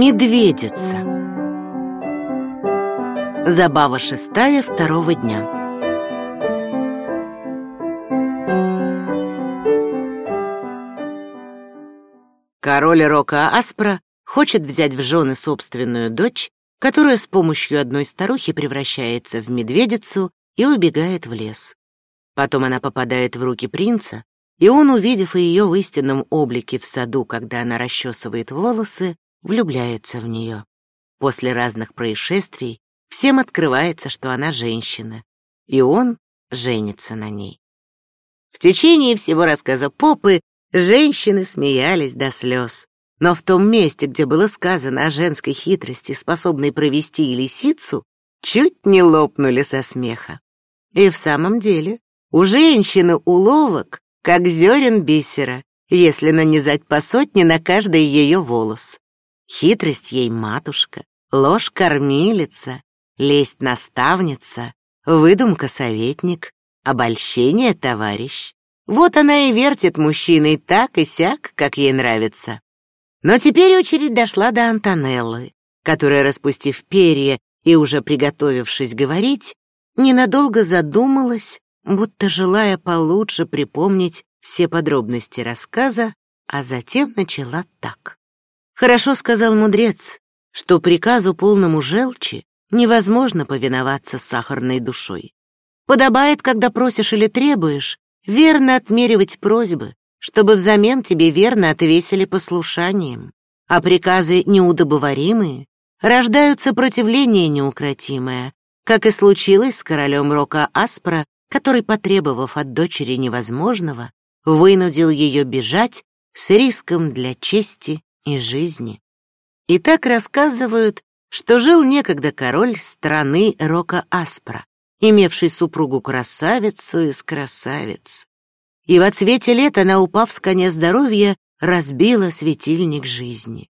Медведица. Забава шестая второго дня. Король Рока Аспра хочет взять в жены собственную дочь, которая с помощью одной старухи превращается в медведицу и убегает в лес. Потом она попадает в руки принца, и он, увидев ее в истинном облике в саду, когда она расчесывает волосы, влюбляется в нее. После разных происшествий всем открывается, что она женщина, и он женится на ней. В течение всего рассказа Попы женщины смеялись до слез, но в том месте, где было сказано о женской хитрости, способной провести лисицу, чуть не лопнули со смеха. И в самом деле у женщины уловок, как зерен бисера, если нанизать по сотне на каждый ее волос. Хитрость ей матушка, ложь кормилица, лесть наставница, выдумка советник, обольщение товарищ. Вот она и вертит мужчиной так и сяк, как ей нравится. Но теперь очередь дошла до Антонеллы, которая, распустив перья и уже приготовившись говорить, ненадолго задумалась, будто желая получше припомнить все подробности рассказа, а затем начала так. Хорошо сказал мудрец, что приказу полному желчи невозможно повиноваться сахарной душой. Подобает, когда просишь или требуешь, верно отмеривать просьбы, чтобы взамен тебе верно отвесили послушанием. А приказы неудобоваримые рождают сопротивление неукротимое, как и случилось с королем Рока Аспра, который, потребовав от дочери невозможного, вынудил ее бежать с риском для чести и жизни. И так рассказывают, что жил некогда король страны Рока Аспра, имевший супругу-красавицу из красавиц. И во цвете лет она, упав с коня здоровья, разбила светильник жизни.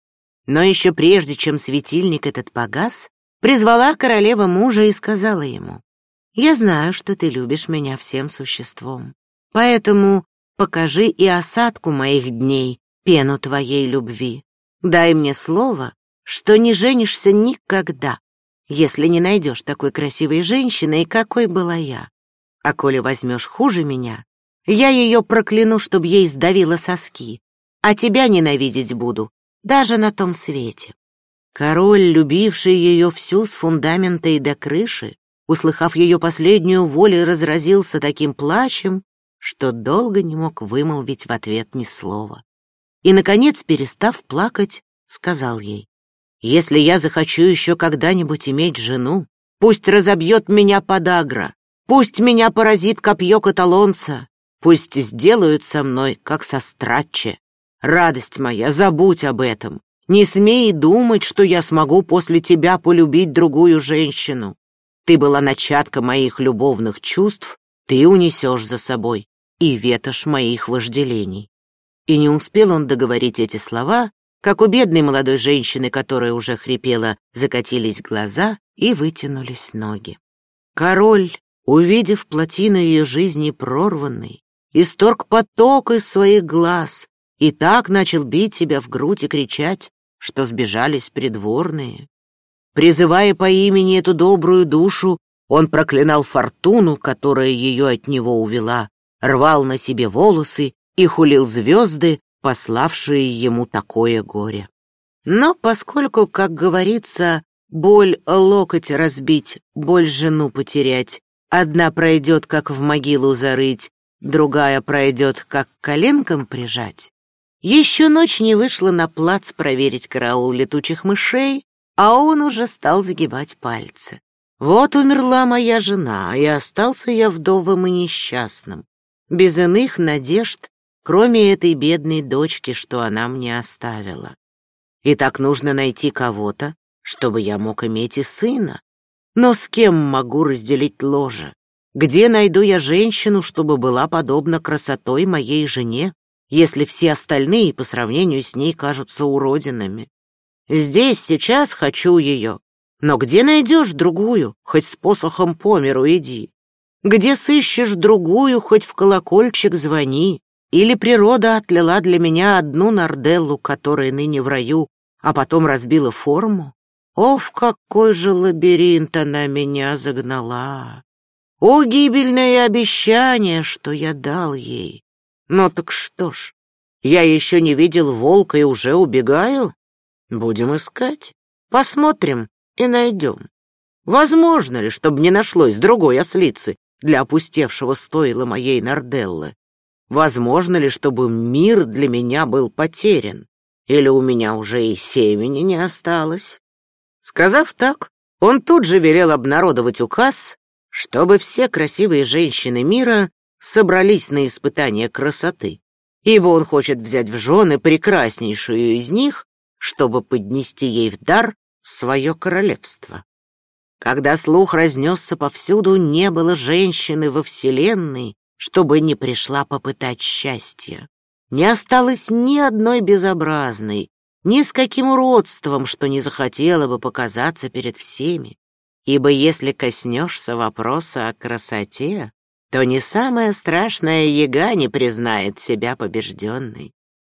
Но еще прежде, чем светильник этот погас, призвала королева мужа и сказала ему, «Я знаю, что ты любишь меня всем существом, поэтому покажи и осадку моих дней, пену твоей любви. Дай мне слово, что не женишься никогда, если не найдешь такой красивой женщины, и какой была я. А коли возьмешь хуже меня, я ее прокляну, чтоб ей сдавило соски, а тебя ненавидеть буду, даже на том свете. Король, любивший ее всю с фундамента и до крыши, услыхав ее последнюю волю, разразился таким плачем, что долго не мог вымолвить в ответ ни слова и, наконец, перестав плакать, сказал ей, «Если я захочу еще когда-нибудь иметь жену, пусть разобьет меня подагра, пусть меня поразит копье каталонца, пусть сделают со мной, как со страче. Радость моя, забудь об этом. Не смей думать, что я смогу после тебя полюбить другую женщину. Ты была начатка моих любовных чувств, ты унесешь за собой и ветошь моих вожделений. И не успел он договорить эти слова, как у бедной молодой женщины, которая уже хрипела, закатились глаза и вытянулись ноги. Король, увидев плотину ее жизни прорванной, исторг поток из своих глаз и так начал бить себя в грудь и кричать, что сбежались придворные. Призывая по имени эту добрую душу, он проклинал фортуну, которая ее от него увела, рвал на себе волосы и хулил звезды, пославшие ему такое горе. Но поскольку, как говорится, боль локоть разбить, боль жену потерять, одна пройдет, как в могилу зарыть, другая пройдет, как коленком прижать, еще ночь не вышла на плац проверить караул летучих мышей, а он уже стал загибать пальцы. Вот умерла моя жена, и остался я вдовым и несчастным, без иных надежд кроме этой бедной дочки, что она мне оставила. И так нужно найти кого-то, чтобы я мог иметь и сына. Но с кем могу разделить ложе? Где найду я женщину, чтобы была подобна красотой моей жене, если все остальные по сравнению с ней кажутся уродинами? Здесь сейчас хочу ее, но где найдешь другую, хоть с посохом по миру иди? Где сыщешь другую, хоть в колокольчик звони? Или природа отлила для меня одну нарделлу, которая ныне в раю, а потом разбила форму. О, в какой же лабиринт она меня загнала! О, гибельное обещание, что я дал ей! Ну так что ж, я еще не видел волка и уже убегаю? Будем искать, посмотрим и найдем. Возможно ли, чтобы не нашлось другой ослицы для опустевшего стойла моей Нарделлы? Возможно ли, чтобы мир для меня был потерян? Или у меня уже и семени не осталось? Сказав так, он тут же велел обнародовать указ, чтобы все красивые женщины мира собрались на испытание красоты, ибо он хочет взять в жены прекраснейшую из них, чтобы поднести ей в дар свое королевство. Когда слух разнесся повсюду, не было женщины во вселенной, чтобы не пришла попытать счастья. Не осталось ни одной безобразной, ни с каким уродством, что не захотела бы показаться перед всеми. Ибо если коснешься вопроса о красоте, то не самая страшная яга не признает себя побежденной.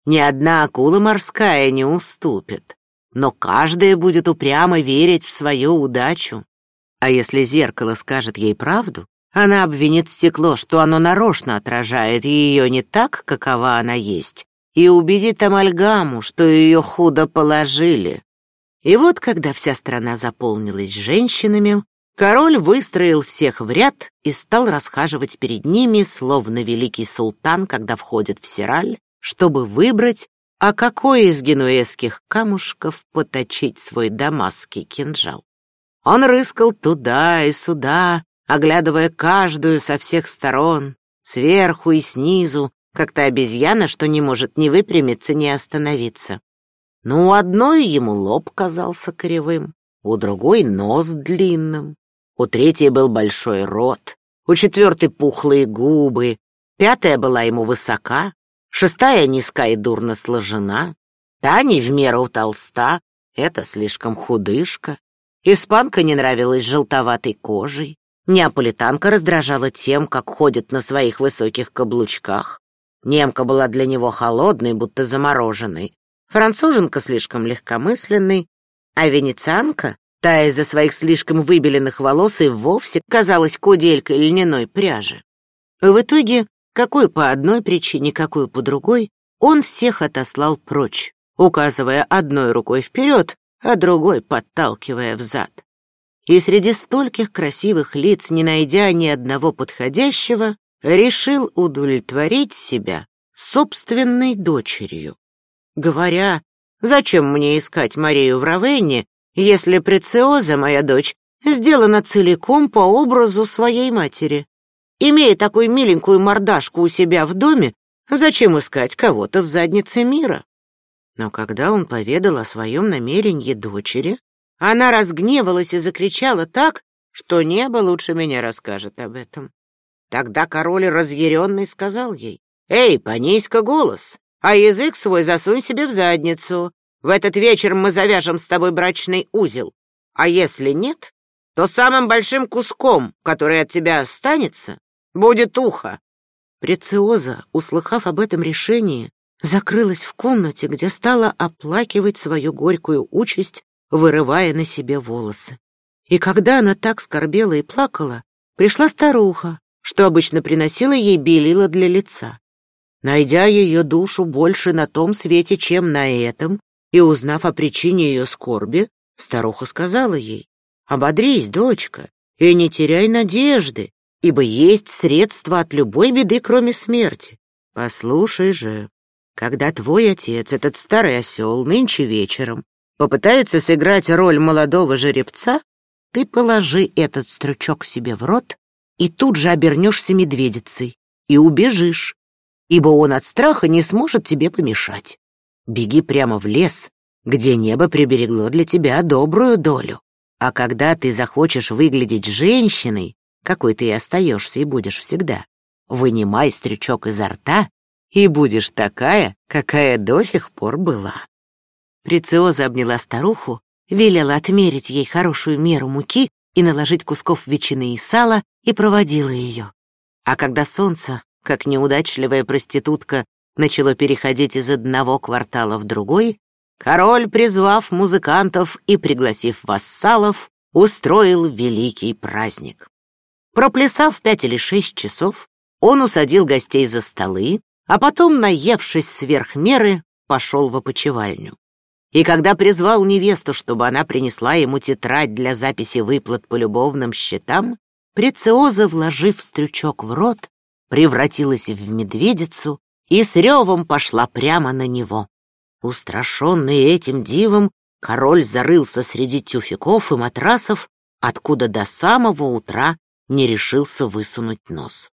Ни одна акула морская не уступит, но каждая будет упрямо верить в свою удачу. А если зеркало скажет ей правду, она обвинит стекло, что оно нарочно отражает ее не так, какова она есть, и убедит амальгаму, что ее худо положили. И вот, когда вся страна заполнилась женщинами, король выстроил всех в ряд и стал расхаживать перед ними, словно великий султан, когда входит в Сираль, чтобы выбрать, а какой из генуэзских камушков поточить свой дамасский кинжал. Он рыскал туда и сюда, оглядывая каждую со всех сторон, сверху и снизу, как та обезьяна, что не может ни выпрямиться, ни остановиться. Но у одной ему лоб казался кривым, у другой нос длинным, у третьей был большой рот, у четвертой пухлые губы, пятая была ему высока, шестая низка и дурно сложена, та не в меру толста, это слишком худышка, Испанка не нравилась желтоватой кожей. Неаполитанка раздражала тем, как ходит на своих высоких каблучках. Немка была для него холодной, будто замороженной. Француженка слишком легкомысленной, а венецианка, та из-за своих слишком выбеленных волос и вовсе казалась куделькой льняной пряжи. В итоге, какой по одной причине, какой по другой, он всех отослал прочь, указывая одной рукой вперед, а другой подталкивая взад. И среди стольких красивых лиц, не найдя ни одного подходящего, решил удовлетворить себя собственной дочерью. Говоря, зачем мне искать Марию в Равенне, если Прециоза, моя дочь, сделана целиком по образу своей матери. Имея такую миленькую мордашку у себя в доме, зачем искать кого-то в заднице мира? Но когда он поведал о своем намерении дочери, она разгневалась и закричала так, что небо лучше меня расскажет об этом. Тогда король разъяренный сказал ей, «Эй, понизь-ка голос, а язык свой засунь себе в задницу. В этот вечер мы завяжем с тобой брачный узел. А если нет, то самым большим куском, который от тебя останется, будет ухо». Прециоза, услыхав об этом решении, закрылась в комнате, где стала оплакивать свою горькую участь, вырывая на себе волосы. И когда она так скорбела и плакала, пришла старуха, что обычно приносила ей белила для лица. Найдя ее душу больше на том свете, чем на этом, и узнав о причине ее скорби, старуха сказала ей, «Ободрись, дочка, и не теряй надежды, ибо есть средства от любой беды, кроме смерти. Послушай же, когда твой отец, этот старый осел, нынче вечером попытается сыграть роль молодого жеребца, ты положи этот стручок себе в рот и тут же обернешься медведицей и убежишь, ибо он от страха не сможет тебе помешать. Беги прямо в лес, где небо приберегло для тебя добрую долю. А когда ты захочешь выглядеть женщиной, какой ты и остаешься и будешь всегда, вынимай стрючок изо рта и будешь такая, какая до сих пор была». Прециоза обняла старуху, велела отмерить ей хорошую меру муки и наложить кусков ветчины и сала, и проводила ее. А когда солнце, как неудачливая проститутка, начало переходить из одного квартала в другой, король, призвав музыкантов и пригласив вассалов, устроил великий праздник. Проплясав пять или шесть часов, он усадил гостей за столы, а потом, наевшись сверх меры, пошел в опочивальню. И когда призвал невесту, чтобы она принесла ему тетрадь для записи выплат по любовным счетам, Прециоза, вложив стрючок в рот, превратилась в медведицу и с ревом пошла прямо на него. Устрашенный этим дивом, король зарылся среди тюфяков и матрасов, откуда до самого утра не решился высунуть нос.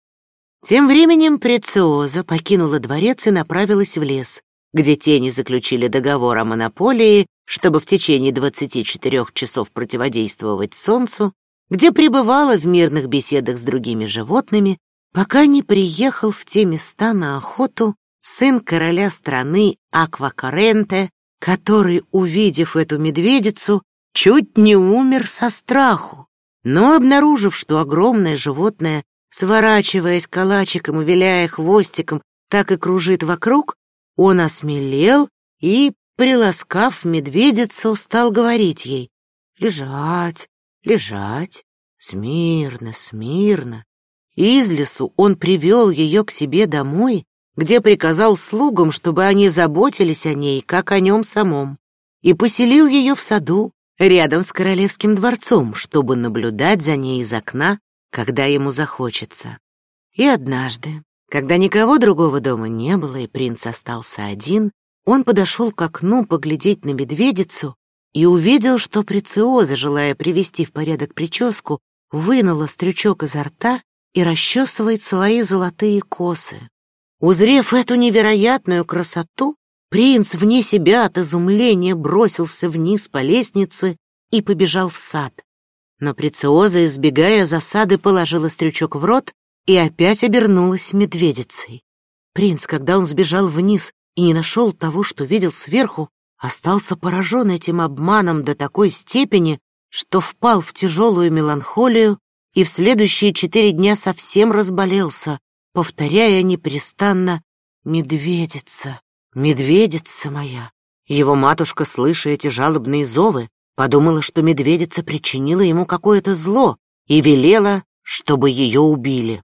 Тем временем Прециоза покинула дворец и направилась в лес, где тени заключили договор о монополии, чтобы в течение 24 часов противодействовать солнцу, где пребывала в мирных беседах с другими животными, пока не приехал в те места на охоту сын короля страны Аквакаренте, который, увидев эту медведицу, чуть не умер со страху. Но, обнаружив, что огромное животное, сворачиваясь калачиком и виляя хвостиком, так и кружит вокруг, он осмелел и, приласкав медведицу, стал говорить ей «Лежать, лежать, смирно, смирно». Из лесу он привел ее к себе домой, где приказал слугам, чтобы они заботились о ней, как о нем самом, и поселил ее в саду, рядом с королевским дворцом, чтобы наблюдать за ней из окна, когда ему захочется. И однажды, когда никого другого дома не было и принц остался один, он подошел к окну поглядеть на медведицу и увидел, что Прециоза, желая привести в порядок прическу, вынула стрючок изо рта и расчесывает свои золотые косы. Узрев эту невероятную красоту, принц вне себя от изумления бросился вниз по лестнице и побежал в сад. Но Прециоза, избегая засады, положила стрючок в рот и опять обернулась медведицей. Принц, когда он сбежал вниз и не нашел того, что видел сверху, остался поражен этим обманом до такой степени, что впал в тяжелую меланхолию и в следующие четыре дня совсем разболелся, повторяя непрестанно «Медведица, медведица моя». Его матушка, слыша эти жалобные зовы, подумала, что медведица причинила ему какое-то зло и велела, чтобы ее убили.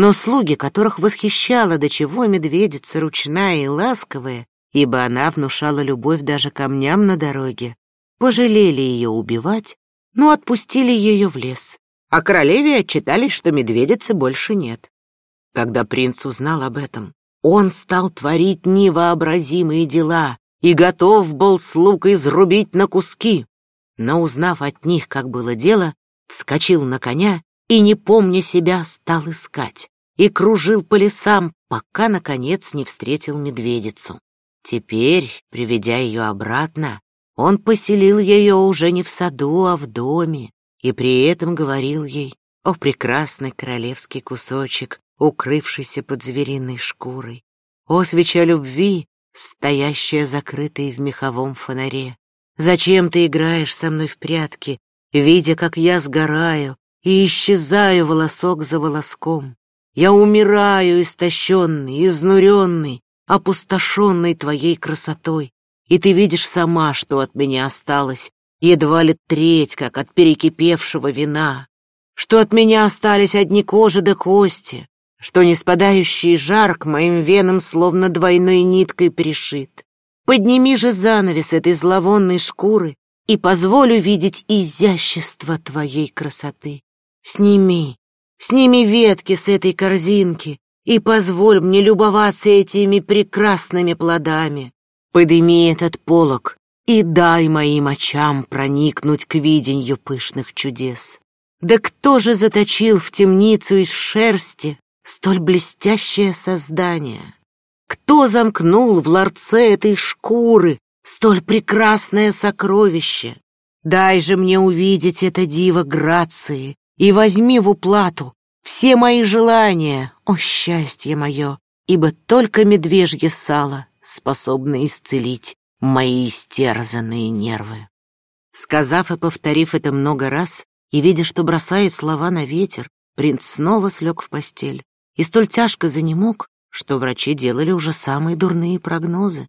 Но слуги, которых восхищала до чего медведица ручная и ласковая, ибо она внушала любовь даже камням на дороге, пожалели ее убивать, но отпустили ее в лес. А королеве отчитались, что медведицы больше нет. Когда принц узнал об этом, он стал творить невообразимые дела и готов был слуг изрубить на куски. Но, узнав от них, как было дело, вскочил на коня и, не помня себя, стал искать и кружил по лесам, пока, наконец, не встретил медведицу. Теперь, приведя ее обратно, он поселил ее уже не в саду, а в доме, и при этом говорил ей, о прекрасный королевский кусочек, укрывшийся под звериной шкурой, о свеча любви, стоящая закрытой в меховом фонаре. Зачем ты играешь со мной в прятки, видя, как я сгораю и исчезаю волосок за волоском? Я умираю, истощенный, изнуренный, опустошенный твоей красотой, и ты видишь сама, что от меня осталось, едва ли треть, как от перекипевшего вина, что от меня остались одни кожи да кости, что не спадающий жар к моим венам словно двойной ниткой пришит. Подними же занавес этой зловонной шкуры и позволь увидеть изящество твоей красоты. Сними, Сними ветки с этой корзинки и позволь мне любоваться этими прекрасными плодами. Подыми этот полог и дай моим очам проникнуть к виденью пышных чудес. Да кто же заточил в темницу из шерсти столь блестящее создание? Кто замкнул в ларце этой шкуры столь прекрасное сокровище? Дай же мне увидеть это диво грации и возьми в уплату все мои желания, о счастье мое, ибо только медвежье сало способно исцелить мои истерзанные нервы. Сказав и повторив это много раз, и видя, что бросает слова на ветер, принц снова слег в постель и столь тяжко занемог, что врачи делали уже самые дурные прогнозы.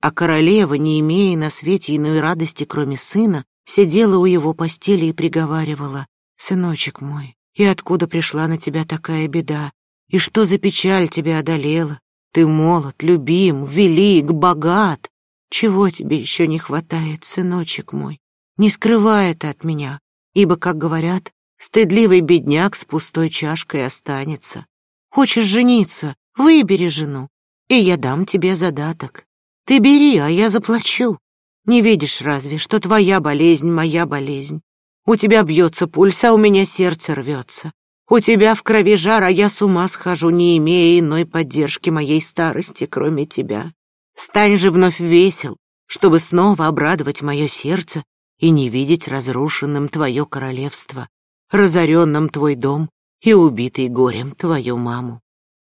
а королева, не имея на свете иной радости, кроме сына, сидела у его постели и приговаривала, «Сыночек мой, и откуда пришла на тебя такая беда? И что за печаль тебя одолела? Ты молод, любим, велик, богат. Чего тебе еще не хватает, сыночек мой? Не скрывай это от меня, ибо, как говорят, стыдливый бедняк с пустой чашкой останется. Хочешь жениться? Выбери жену, и я дам тебе задаток. Ты бери, а я заплачу. Не видишь разве, что твоя болезнь моя болезнь? У тебя бьется пульс, а у меня сердце рвется. У тебя в крови жар, а я с ума схожу, не имея иной поддержки моей старости, кроме тебя. Стань же вновь весел, чтобы снова обрадовать мое сердце и не видеть разрушенным твое королевство, разоренным твой дом и убитый горем твою маму.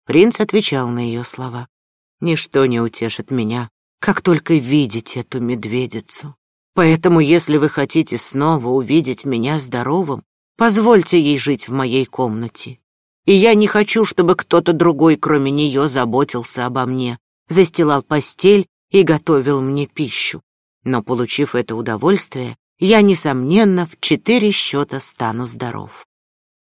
Принц отвечал на ее слова. Ничто не утешит меня, как только видеть эту медведицу. Поэтому, если вы хотите снова увидеть меня здоровым, позвольте ей жить в моей комнате. И я не хочу, чтобы кто-то другой, кроме нее, заботился обо мне, застилал постель и готовил мне пищу. Но, получив это удовольствие, я, несомненно, в четыре счета стану здоров.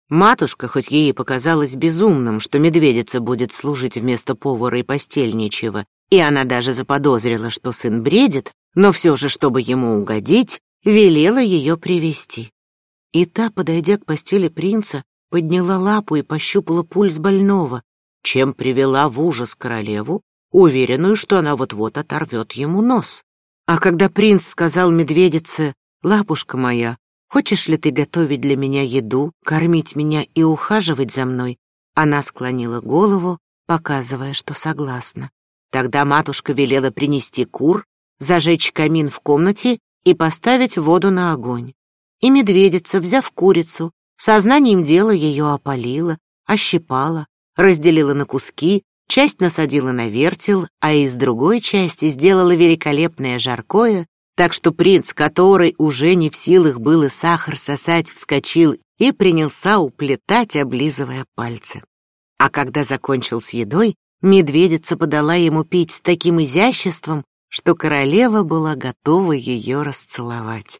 Матушка, хоть ей и показалось безумным, что медведица будет служить вместо повара и постельничего, и она даже заподозрила, что сын бредит, но все же, чтобы ему угодить, велела ее привести. И та, подойдя к постели принца, подняла лапу и пощупала пульс больного, чем привела в ужас королеву, уверенную, что она вот-вот оторвет ему нос. А когда принц сказал медведице, «Лапушка моя, Хочешь ли ты готовить для меня еду, кормить меня и ухаживать за мной?» Она склонила голову, показывая, что согласна. Тогда матушка велела принести кур, зажечь камин в комнате и поставить воду на огонь. И медведица, взяв курицу, сознанием дела ее опалила, ощипала, разделила на куски, часть насадила на вертел, а из другой части сделала великолепное жаркое так что принц, который уже не в силах был и сахар сосать, вскочил и принялся уплетать, облизывая пальцы. А когда закончил с едой, медведица подала ему пить с таким изяществом, что королева была готова ее расцеловать.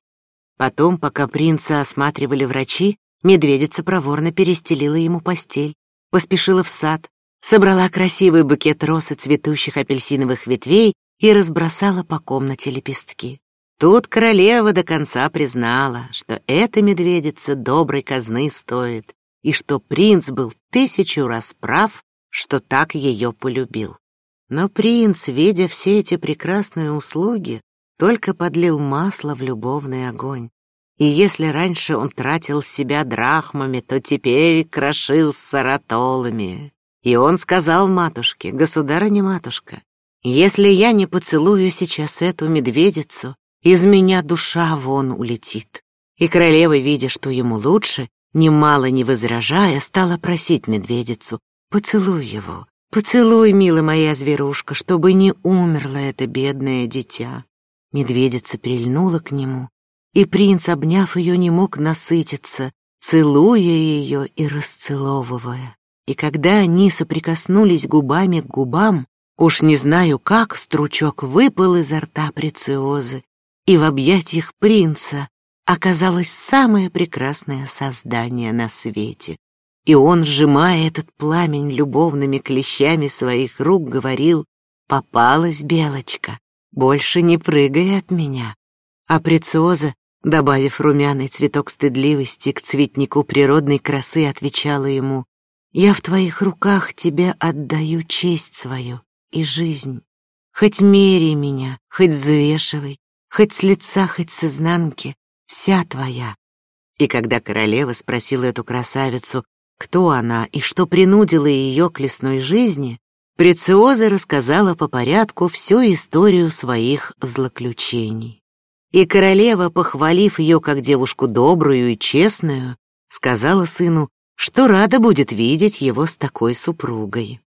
Потом, пока принца осматривали врачи, медведица проворно перестелила ему постель, поспешила в сад, собрала красивый букет роз и цветущих апельсиновых ветвей и разбросала по комнате лепестки. Тут королева до конца признала, что эта медведица доброй казны стоит, и что принц был тысячу раз прав, что так ее полюбил. Но принц, видя все эти прекрасные услуги, только подлил масло в любовный огонь. И если раньше он тратил себя драхмами, то теперь крошил саратолами. И он сказал матушке, государыня-матушка, если я не поцелую сейчас эту медведицу, из меня душа вон улетит. И королева, видя, что ему лучше, немало не возражая, стала просить медведицу, поцелуй его, поцелуй, милая моя зверушка, чтобы не умерло это бедное дитя. Медведица прильнула к нему, и принц, обняв ее, не мог насытиться, целуя ее и расцеловывая. И когда они соприкоснулись губами к губам, Уж не знаю, как стручок выпал изо рта прециозы, и в объятиях принца оказалось самое прекрасное создание на свете. И он, сжимая этот пламень любовными клещами своих рук, говорил «Попалась белочка, больше не прыгай от меня». А прециоза, добавив румяный цветок стыдливости к цветнику природной красы, отвечала ему «Я в твоих руках тебе отдаю честь свою, и жизнь. Хоть меряй меня, хоть взвешивай, хоть с лица, хоть с изнанки, вся твоя. И когда королева спросила эту красавицу, кто она и что принудило ее к лесной жизни, Прециоза рассказала по порядку всю историю своих злоключений. И королева, похвалив ее как девушку добрую и честную, сказала сыну, что рада будет видеть его с такой супругой.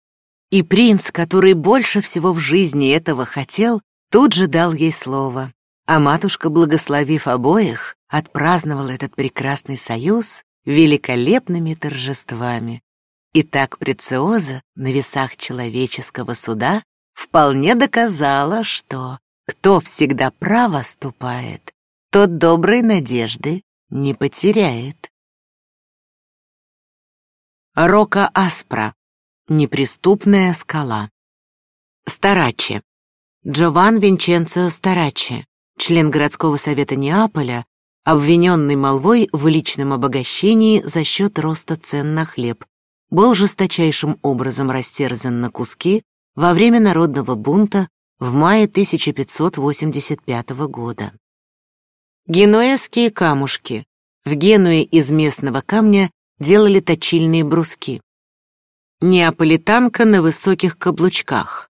И принц, который больше всего в жизни этого хотел, тут же дал ей слово. А матушка, благословив обоих, отпраздновала этот прекрасный союз великолепными торжествами. И так Прециоза на весах человеческого суда вполне доказала, что кто всегда право ступает, тот доброй надежды не потеряет. Рока Аспра. Неприступная скала. Старачи. Джован Винченцо Старачи, член городского совета Неаполя, обвиненный молвой в личном обогащении за счет роста цен на хлеб, был жесточайшим образом растерзан на куски во время народного бунта в мае 1585 года. Генуэзские камушки. В Генуе из местного камня делали точильные бруски. Неаполитанка на высоких каблучках.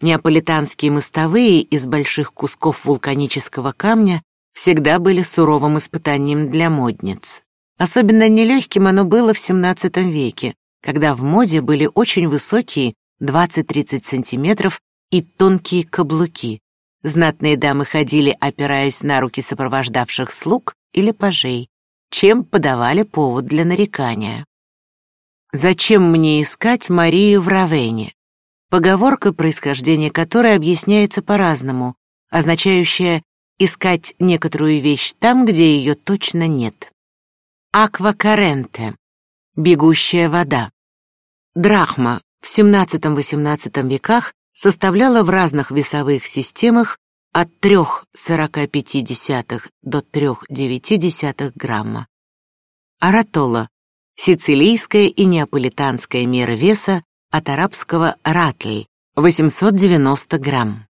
Неаполитанские мостовые из больших кусков вулканического камня всегда были суровым испытанием для модниц. Особенно нелегким оно было в XVII веке, когда в моде были очень высокие 20-30 сантиметров и тонкие каблуки. Знатные дамы ходили, опираясь на руки сопровождавших слуг или пажей, чем подавали повод для нарекания. «Зачем мне искать Марию в Равене?» Поговорка, происхождение которой объясняется по-разному, означающая искать некоторую вещь там, где ее точно нет. Аквакаренте — бегущая вода. Драхма в XVII-XVIII веках составляла в разных весовых системах от 3,45 до 3,9 грамма. Аратола — сицилийская и неаполитанская мера веса от арабского ратль — 890 грамм.